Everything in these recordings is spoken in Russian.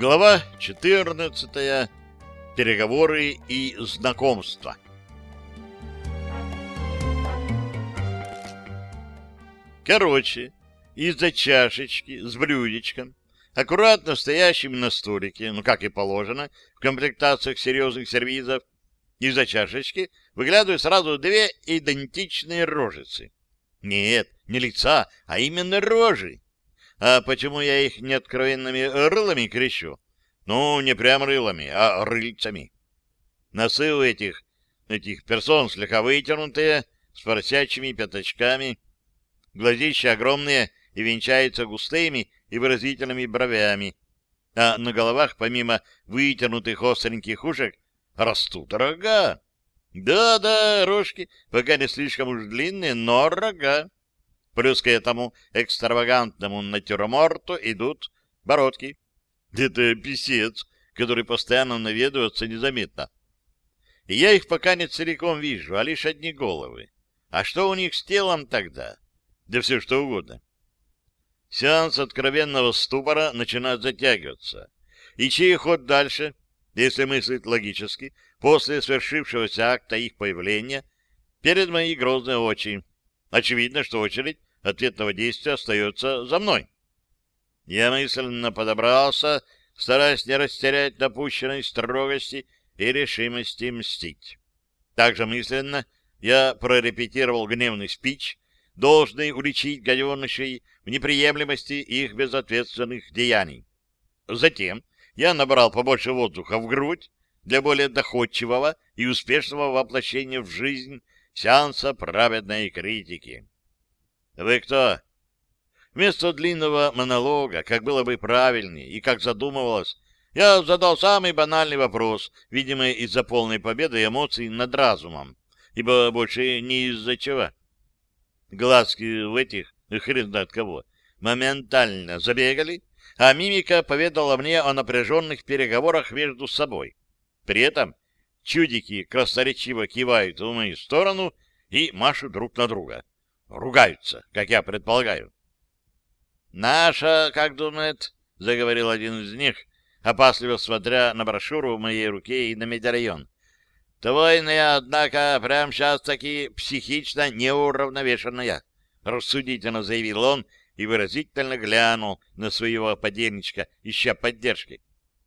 Глава 14. Переговоры и знакомства. Короче, из-за чашечки с блюдечком, аккуратно стоящим на столике, ну, как и положено, в комплектациях серьезных сервизов, из-за чашечки выглядывают сразу две идентичные рожицы. Нет, не лица, а именно рожи. А почему я их не откровенными рылами крещу? Ну, не прям рылами, а рыльцами. Носы у этих, этих персон слегка вытянутые, с поросячьими пятачками. Глазища огромные и венчаются густыми и выразительными бровями. А на головах, помимо вытянутых остреньких ушек, растут рога. Да-да, рожки, пока не слишком уж длинные, но рога. Плюс к этому экстравагантному натюрморту идут бородки. Это писец, который постоянно наведывается незаметно. И я их пока не целиком вижу, а лишь одни головы. А что у них с телом тогда? Да все что угодно. Сеанс откровенного ступора начинает затягиваться. И чей ход дальше, если мыслить логически, после свершившегося акта их появления, перед моей грозной очи. Очевидно, что очередь ответного действия остается за мной. Я мысленно подобрался, стараясь не растерять допущенной строгости и решимости мстить. Также мысленно я прорепетировал гневный спич, должный уличить гаденышей в неприемлемости их безответственных деяний. Затем я набрал побольше воздуха в грудь для более доходчивого и успешного воплощения в жизнь сеанса праведной критики. «Вы кто?» Вместо длинного монолога, как было бы правильнее и как задумывалось, я задал самый банальный вопрос, видимо, из-за полной победы эмоций над разумом, ибо больше не из-за чего. Глазки в этих, хрен знает кого, моментально забегали, а мимика поведала мне о напряженных переговорах между собой. При этом чудики красноречиво кивают в мою сторону и машут друг на друга. Ругаются, как я предполагаю. «Наша, как думает?» — заговорил один из них, опасливо смотря на брошюру в моей руке и на медальон. «Твойная, однако, прямо сейчас таки психично неуравновешенная», — рассудительно заявил он и выразительно глянул на своего подельничка, ища поддержки.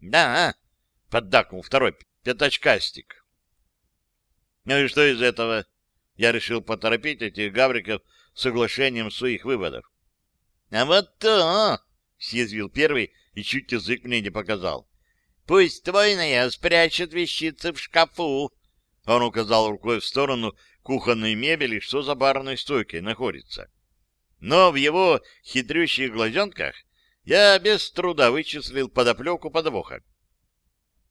«Да», — поддакнул второй пятачкастик. «Ну и что из этого?» Я решил поторопить этих гавриков соглашением своих выводов. — А вот то! — съязвил первый и чуть язык мне не показал. — Пусть твойная спрячет вещицы в шкафу. Он указал рукой в сторону кухонной мебели, что за барной стойкой находится. Но в его хитрющих глазенках я без труда вычислил подоплеку подвоха.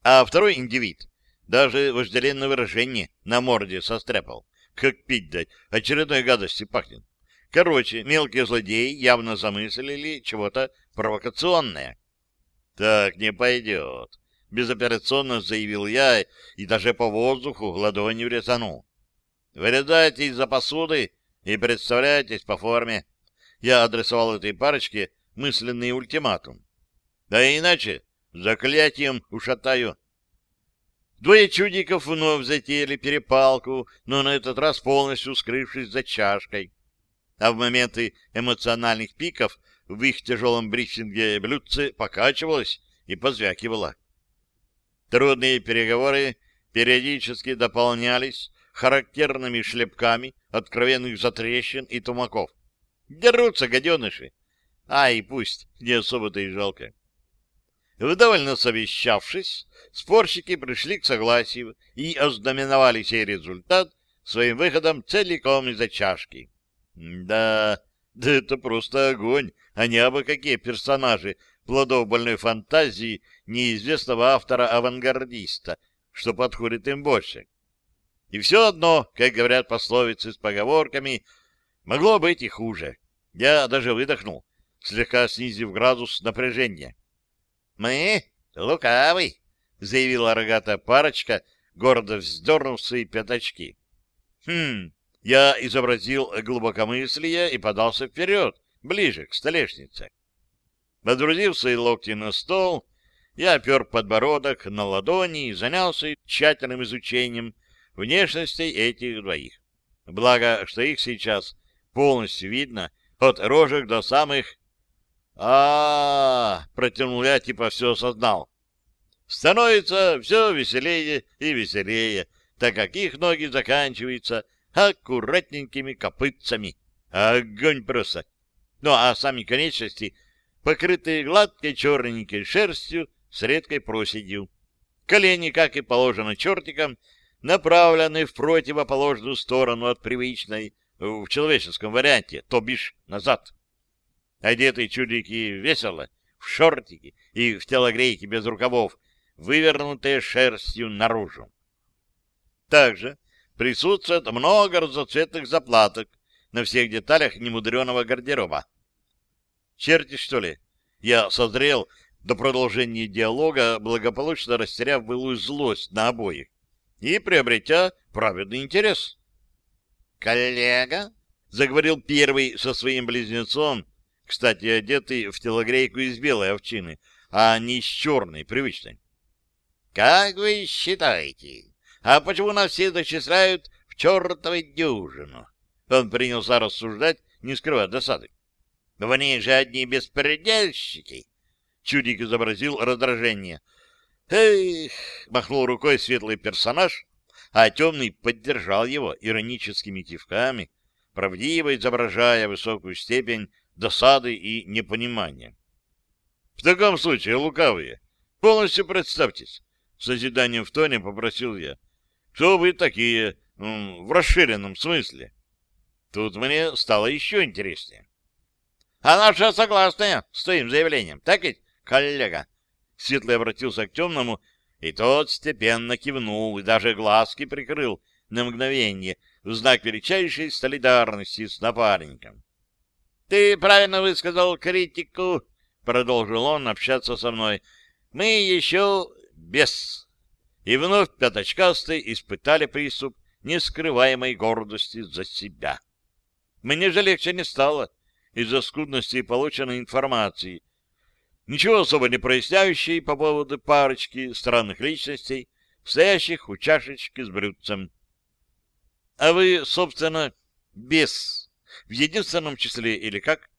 А второй индивид даже вожделенное выражение на морде состряпал. Как пить дать, очередной гадости пахнет. Короче, мелкие злодеи явно замыслили чего-то провокационное. Так не пойдет. Безоперационно заявил я и даже по воздуху ладонью резанул. Вырезайте из-за посуды и представляйтесь по форме. Я адресовал этой парочке мысленный ультиматум. Да иначе заклятием ушатаю. Двое чудиков вновь затеяли перепалку, но на этот раз полностью скрывшись за чашкой. А в моменты эмоциональных пиков в их тяжелом брифинге блюдце покачивалось и позвякивало. Трудные переговоры периодически дополнялись характерными шлепками откровенных затрещин и тумаков. Дерутся гаденыши. Ай, пусть, не особо-то и жалко. Вдоволь насовещавшись, спорщики пришли к согласию и ознаменовали сей результат своим выходом целиком из-за чашки. Да, да это просто огонь, а не абы какие персонажи плодов больной фантазии неизвестного автора-авангардиста, что подходит им больше. И все одно, как говорят пословицы с поговорками, могло быть и хуже. Я даже выдохнул, слегка снизив градус напряжения. «Мы лукавый», — заявила рогатая парочка, гордо вздернув свои пятачки. «Хм...» Я изобразил глубокомыслие и подался вперед, ближе к столешнице. Подрузив свои локти на стол, я опер подбородок на ладони и занялся тщательным изучением внешности этих двоих. Благо, что их сейчас полностью видно от рожек до самых... а, -а, -а, протянул я, типа все осознал. Становится все веселее и веселее, так как их ноги заканчиваются аккуратненькими копытцами. Огонь просто! Ну, а сами конечности покрытые гладкой черненькой шерстью с редкой проседью. Колени, как и положено чертикам, направлены в противоположную сторону от привычной, в человеческом варианте, то бишь назад. Одетые чудики весело, в шортики и в телогрейки без рукавов, вывернутые шерстью наружу. Также присутствует много разноцветных заплаток на всех деталях немудреного гардероба. Черти, что ли? Я созрел до продолжения диалога, благополучно растеряв былую злость на обоих и приобретя праведный интерес. «Коллега?» — заговорил первый со своим близнецом, кстати, одетый в телогрейку из белой овчины, а не из черной, привычной. «Как вы считаете, а почему нас все зачисляют в чертовой дюжину?» Он принялся рассуждать, не скрывая досады. В ней же одни беспредельщики. Чудик изобразил раздражение. Эх, махнул рукой светлый персонаж, а темный поддержал его ироническими кивками, правдиво изображая высокую степень досады и непонимания. В таком случае, лукавые, полностью представьтесь, с созиданием в тоне попросил я. Кто вы такие, в расширенном смысле? Тут мне стало еще интереснее. А наша согласная с твоим заявлением, так ведь, коллега? Светлый обратился к темному, и тот степенно кивнул и даже глазки прикрыл на мгновение в знак величайшей солидарности с напарником. — Ты правильно высказал критику, — продолжил он общаться со мной. — Мы еще без. И вновь пяточкастые испытали приступ нескрываемой гордости за себя. Мне же легче не стало из-за скудности полученной информации, ничего особо не проясняющей по поводу парочки странных личностей, стоящих у чашечки с блюдцем. А вы, собственно, без, в единственном числе или как?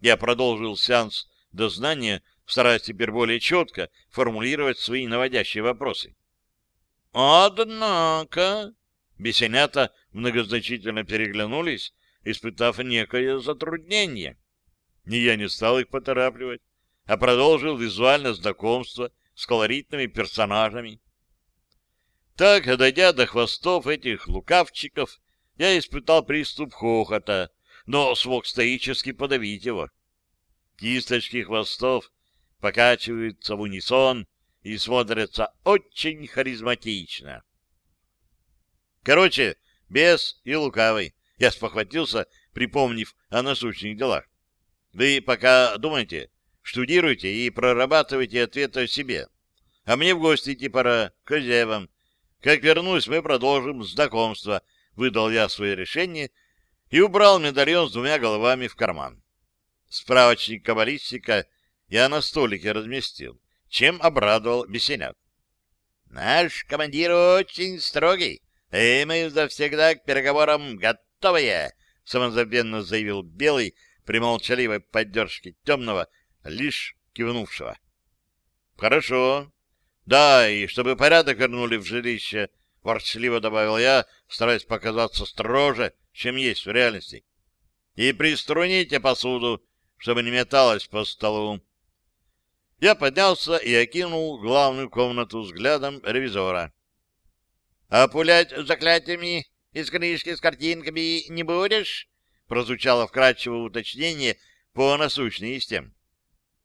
Я продолжил сеанс дознания, стараясь теперь более четко формулировать свои наводящие вопросы. «Однако...» Бесенята многозначительно переглянулись, испытав некое затруднение. И я не стал их поторапливать, а продолжил визуальное знакомство с колоритными персонажами. Так, дойдя до хвостов этих лукавчиков, я испытал приступ хохота, но смог стоически подавить его. Кисточки хвостов покачиваются в унисон и смотрятся очень харизматично. Короче, бес и лукавый. Я спохватился, припомнив о насущных делах. Вы пока думайте, штудируйте и прорабатывайте ответы о себе. А мне в гости идти пора, к хозяевам. Как вернусь, мы продолжим знакомство. Выдал я свое решение и убрал медальон с двумя головами в карман. Справочник каббалистика я на столике разместил, чем обрадовал бесенят. Наш командир очень строгий, и мы завсегда к переговорам готовы готовые!» — самозабвенно заявил Белый при молчаливой поддержке темного, лишь кивнувшего. «Хорошо. Да, и чтобы порядок вернули в жилище», — ворчливо добавил я, стараясь показаться строже, чем есть в реальности. «И приструните посуду, чтобы не металась по столу». Я поднялся и окинул главную комнату взглядом ревизора. — А пулять заклятиями из книжки с картинками не будешь? Прозвучало вкрадчивое уточнение по насущной из тем.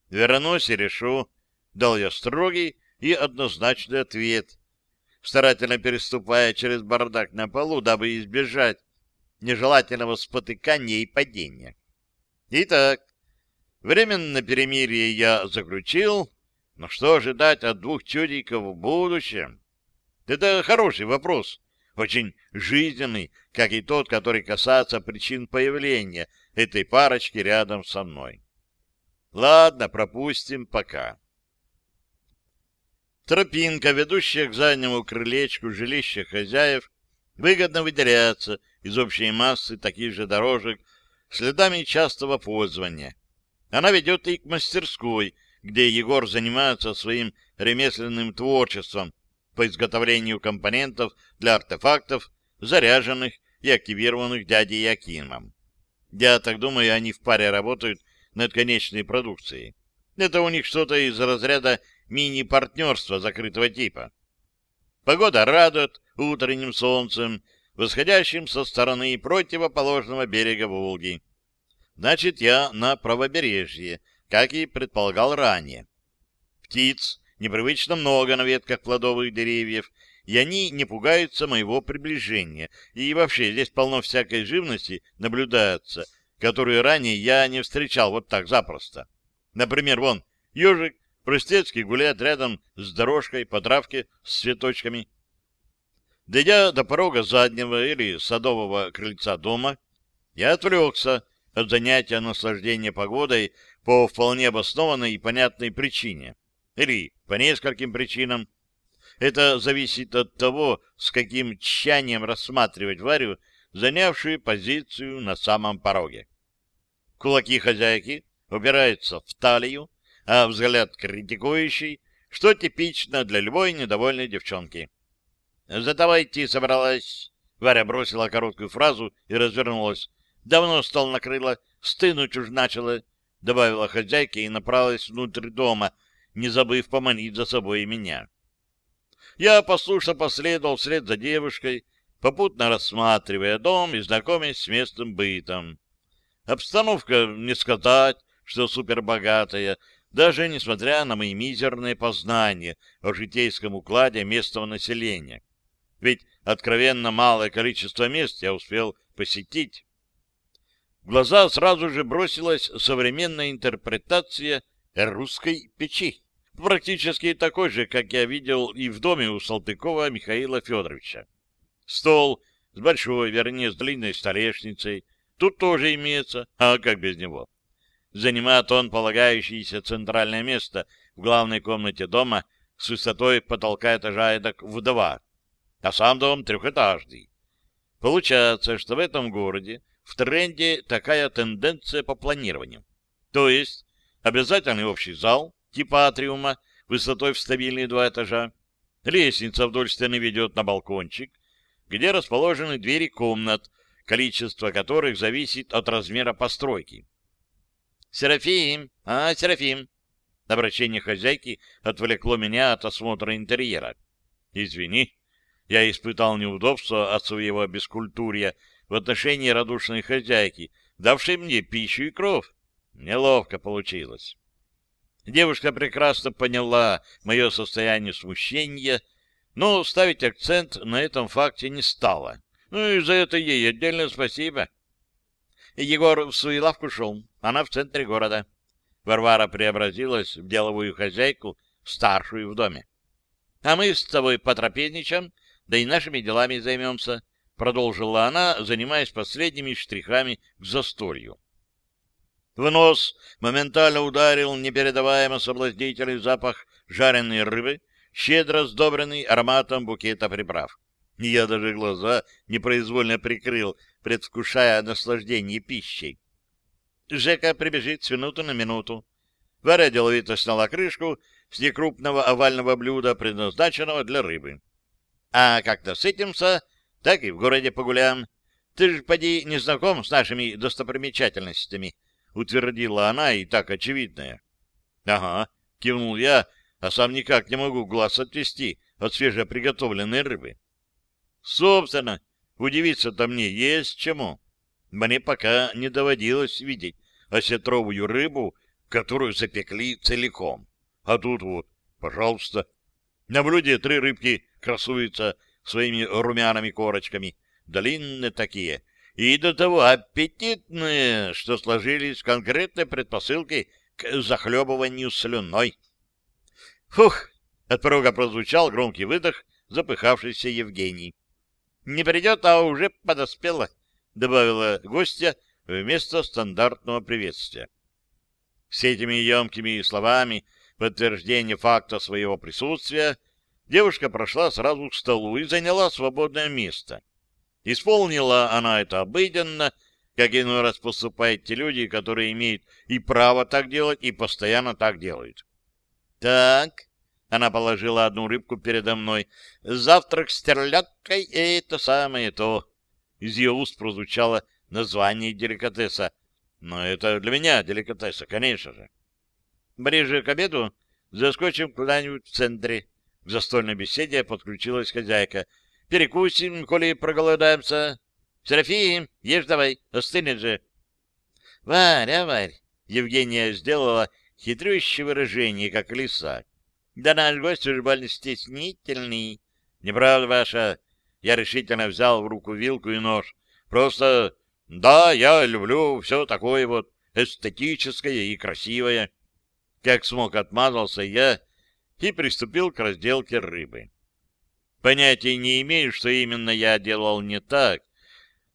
Вернусь и решу. Дал я строгий и однозначный ответ, старательно переступая через бардак на полу, дабы избежать нежелательного спотыкания и падения. Итак, временно перемирие я заключил, но что ожидать от двух чудиков в будущем? Это хороший вопрос, очень жизненный, как и тот, который касается причин появления этой парочки рядом со мной. Ладно, пропустим пока. Тропинка, ведущая к заднему крылечку жилища хозяев, выгодно выделяется из общей массы таких же дорожек следами частого пользования. Она ведет и к мастерской, где Егор занимается своим ремесленным творчеством по изготовлению компонентов для артефактов, заряженных и активированных дядей Якимом. Я так думаю, они в паре работают над конечной продукцией. Это у них что-то из разряда мини-партнерства закрытого типа. Погода радует утренним солнцем, восходящим со стороны противоположного берега Волги. Значит, я на правобережье, как и предполагал ранее. Птиц непривычно много на ветках плодовых деревьев, и они не пугаются моего приближения. И вообще, здесь полно всякой живности наблюдается, которую ранее я не встречал вот так запросто. Например, вон, ежик простецкий гуляет рядом с дорожкой по травке с цветочками. Дойдя до порога заднего или садового крыльца дома, я отвлекся от занятия наслаждения погодой по вполне обоснованной и понятной причине. Или по нескольким причинам. Это зависит от того, с каким тщанием рассматривать Варю, занявшую позицию на самом пороге. Кулаки хозяйки упираются в талию, а взгляд критикующий, что типично для любой недовольной девчонки. «За тобой идти собралась!» Варя бросила короткую фразу и развернулась. «Давно стол накрыла, стынуть уж начала», — добавила хозяйка и направилась внутрь дома, не забыв поманить за собой и меня. Я послушно последовал вслед за девушкой, попутно рассматривая дом и знакомясь с местным бытом. Обстановка, не сказать, что супербогатая, даже несмотря на мои мизерные познания о житейском укладе местного населения. Ведь откровенно малое количество мест я успел посетить. В глаза сразу же бросилась современная интерпретация русской печи, практически такой же, как я видел и в доме у Салтыкова Михаила Федоровича. Стол с большой, вернее, с длинной столешницей, тут тоже имеется, а как без него? Занимает он полагающееся центральное место в главной комнате дома с высотой потолка этажа эдак в два, а сам дом трехэтажный. Получается, что в этом городе в тренде такая тенденция по планированию. То есть обязательный общий зал, типа атриума, высотой в стабильные два этажа, лестница вдоль стены ведет на балкончик, где расположены двери комнат, количество которых зависит от размера постройки. «Серафим! А, Серафим!» Обращение хозяйки отвлекло меня от осмотра интерьера. «Извини, я испытал неудобство от своего бескультурья в отношении радушной хозяйки, давшей мне пищу и кровь. Неловко получилось». Девушка прекрасно поняла мое состояние смущения, но ставить акцент на этом факте не стала. Ну и за это ей отдельное спасибо. Егор в свою лавку шел, она в центре города. Варвара преобразилась в деловую хозяйку, старшую в доме. А мы с тобой потрапезничаем, да и нашими делами займемся, продолжила она, занимаясь последними штрихами к застолью. В нос моментально ударил непередаваемо соблазнительный запах жареной рыбы, щедро сдобренный ароматом букета приправ. Я даже глаза непроизвольно прикрыл, предвкушая наслаждение пищей. Жека прибежит с минуты на минуту. Варя деловито сняла крышку с некрупного овального блюда, предназначенного для рыбы. А как насытимся, так и в городе погуляем. Ты же, поди, не знаком с нашими достопримечательностями, — утвердила она и так очевидное. — Ага, — кивнул я, а сам никак не могу глаз отвести от свежеприготовленной рыбы. — Собственно, Удивиться-то мне есть чему. Мне пока не доводилось видеть осетровую рыбу, которую запекли целиком. А тут вот, пожалуйста. На блюде три рыбки красуются своими румяными корочками, длинные такие, и до того аппетитные, что сложились конкретные предпосылки к захлебыванию слюной. Фух! От порога прозвучал громкий выдох запыхавшийся Евгений. Не придет, а уже подоспела, — добавила гостья вместо стандартного приветствия. С этими емкими словами подтверждение факта своего присутствия, девушка прошла сразу к столу и заняла свободное место. Исполнила она это обыденно, как иной раз поступают те люди, которые имеют и право так делать, и постоянно так делают. «Так», — она положила одну рыбку передо мной, — «завтрак с терляткой — это самое то». Из ее уст прозвучало название деликатеса. Но это для меня деликатеса, конечно же. Ближе к обеду заскочим куда-нибудь в центре. К застольной беседе подключилась хозяйка. Перекусим, коли проголодаемся. Серафим, ешь давай, остынет же. Варя, Варь, Евгения сделала хитрющее выражение, как лиса. Да наш гость уж больно стеснительный. Неправда ваша. Я решительно взял в руку вилку и нож. Просто, да, я люблю все такое вот эстетическое и красивое. Как смог отмазался я и приступил к разделке рыбы. Понятия не имею, что именно я делал не так,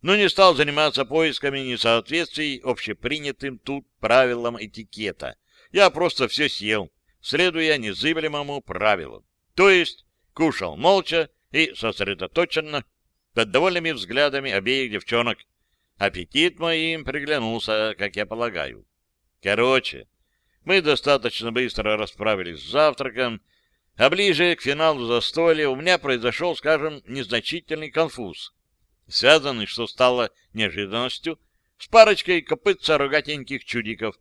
но не стал заниматься поисками несоответствий общепринятым тут правилам этикета. Я просто все съел, следуя незыблемому правилу. То есть кушал молча и сосредоточенно, под довольными взглядами обеих девчонок. Аппетит моим приглянулся, как я полагаю. Короче, мы достаточно быстро расправились с завтраком, а ближе к финалу застолья у меня произошел, скажем, незначительный конфуз, связанный, что стало неожиданностью, с парочкой копытца рогатеньких чудиков.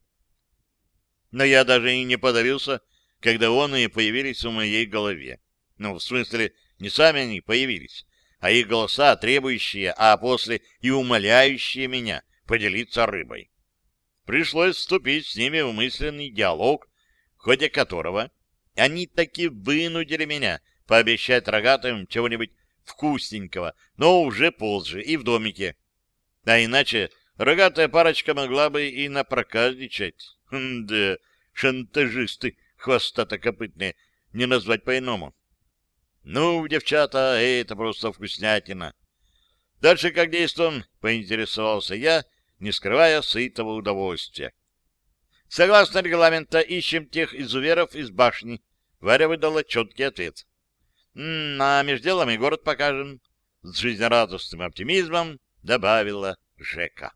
Но я даже и не подавился, когда он и появились в моей голове. Ну, в смысле, не сами они появились, а их голоса, требующие, а после и умоляющие меня поделиться рыбой. Пришлось вступить с ними в мысленный диалог, в ходе которого они таки вынудили меня пообещать рогатым чего-нибудь вкусненького, но уже позже и в домике. А иначе рогатая парочка могла бы и напроказничать. Хм, да, шантажисты хвостато-копытные, не назвать по-иному. Ну, девчата, это просто вкуснятина. Дальше как действуем, поинтересовался я, не скрывая сытого удовольствия. Согласно регламента, ищем тех изуверов из башни. Варя выдала четкий ответ. «М -м, а между делом и город покажем. С жизнерадостным оптимизмом добавила Жека.